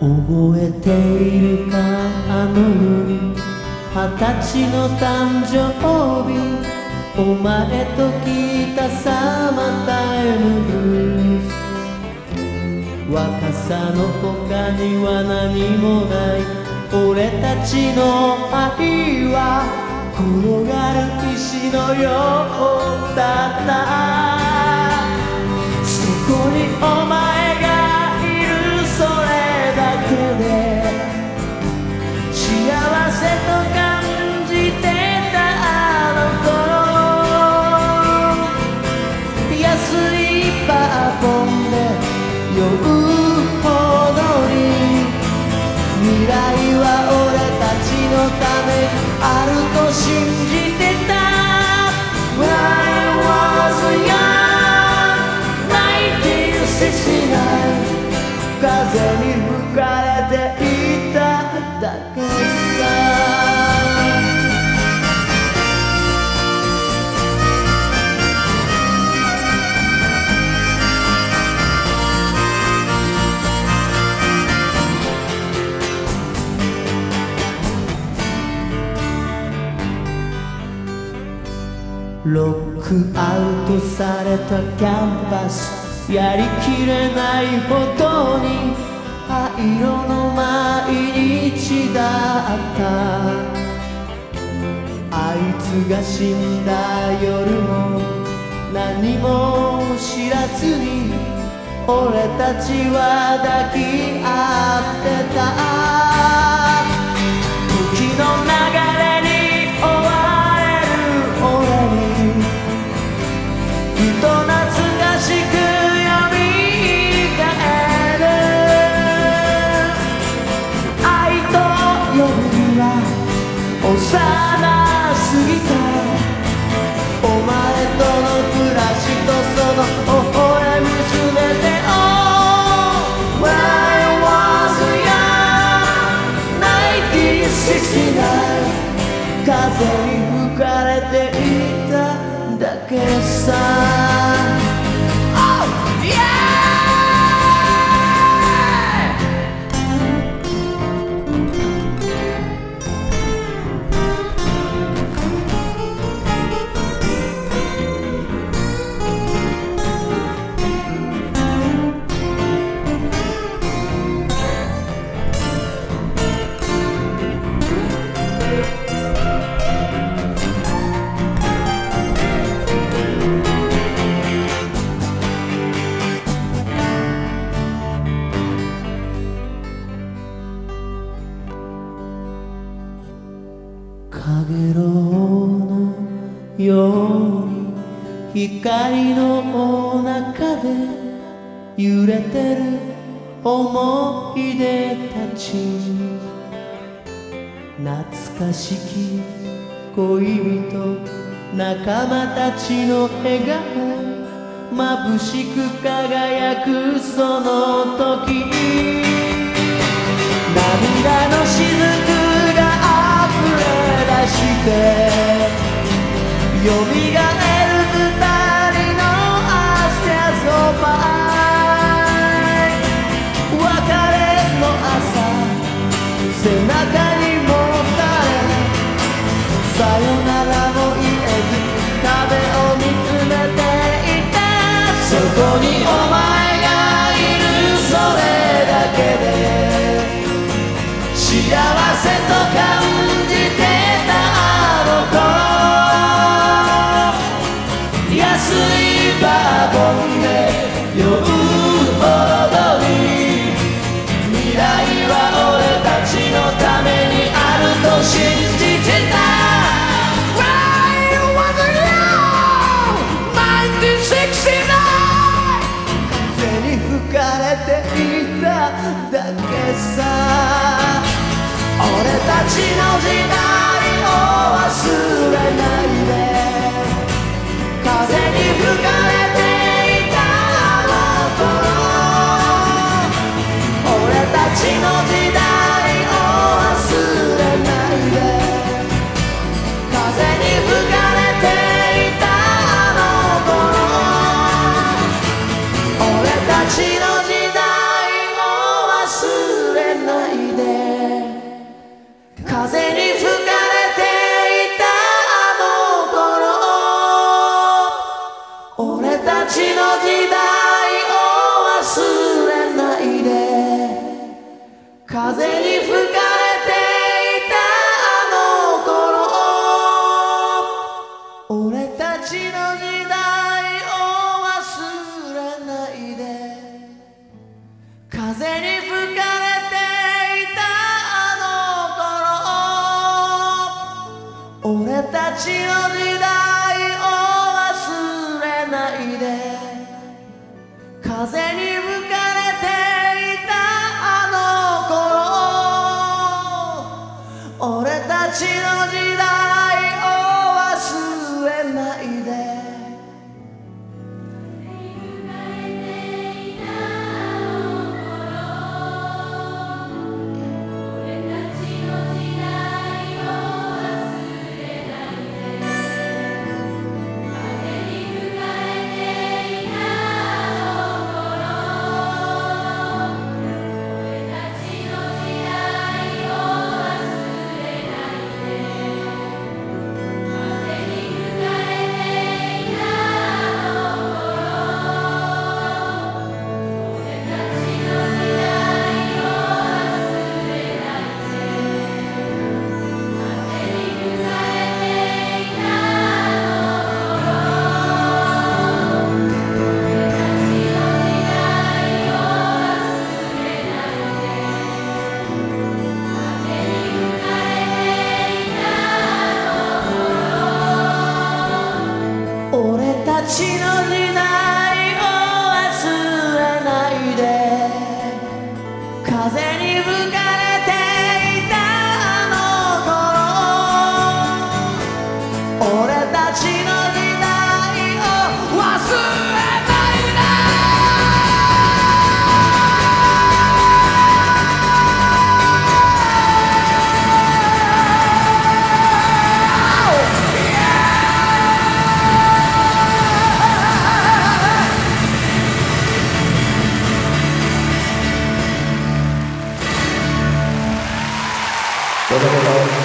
覚えているか？あの夜二十歳の誕生日。お前と聞いたサマータイムブルース若さの他には何もない。俺たちの愛は転がる石のようだった。風に吹かれていただけさロックアウトされたキャンパスやりきれないほどに灰色の毎日だった。あいつが死んだ夜も何も知らずに俺たちは抱き合う。幼すぎたお前との暮らしとその微笑み全てを When I was young 1969風に吹かれていただけさかげろうのように光のお中で揺れてる思い出たち懐かしき恋人仲間たちの笑顔。眩しく輝くその時涙の雫れ出して蘇る二人の明日そば別れの朝背中に持たれ。さよならのたちの時俺たちの時代を忘れないで。風に吹か風に風に吹かれ Gracias.